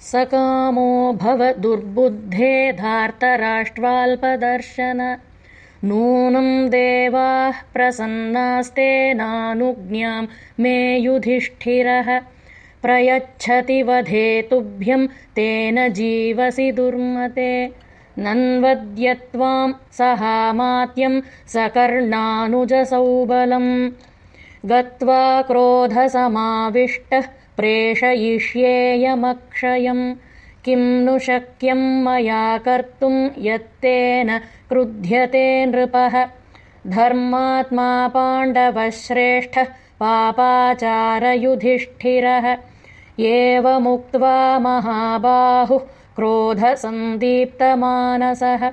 सकामो भव दुर्बुद्धे धार्तराष्ट्राल्पदर्शन नूनं देवाः प्रसन्नास्तेनानुज्ञां मे युधिष्ठिरः। प्रयच्छति वधेतुभ्यं तेन जीवसि दुर्मते। नन्वद्यत्वां सहामात्यं सकर्णानुजसौबलम्। गत्वा क्रोधसमाविष्टः प्रेषयिष्येयमक्षयम्। किं नु शक्यं मया कर्तुं यत्तेन क्रुध्यते नृपः। धर्मात्मा पाण्डवश्रेष्ठः पापाचारयुधिष्ठिरः। एवमुक्त्वा महाबाहुः क्रोधसन्दीप्तमानसः।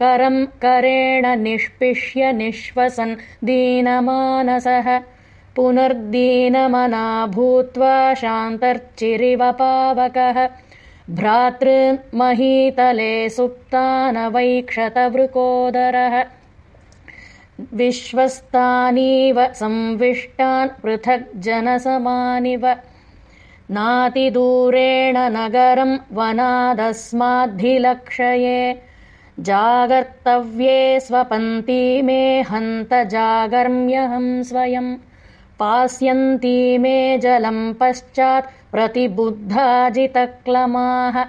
करं करेण निष्पिष्य निःश्वसन् दीनमानसः पुनर्दीनमना भूत्वा शान्तर्चिरिवपावकः भ्रातृमहीतले सुप्तानवैक्षतवृकोदरः। विश्वस्तानीव संविष्टान् पृथग्जनसमानिव नातिदूरेण नगरं वनादस्माद्धिलक्षये जागर्तव्ये स्वपन्ती मे हन्त जागर्म्यहं स्वयम् पास्यन्ती मे जलम् पश्चात् प्रतिबुद्धाजितक्लमाः।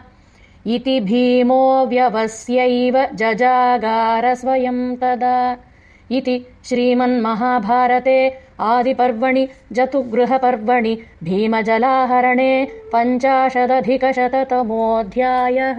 इति भीमो व्यवस्यैव जजागार स्वयम् तदा। इति श्रीमन्महाभारते आदिपर्वणि जतुगृहपर्वणि भीमजलाहरणे पञ्चाशदधिकशततमोऽध्यायः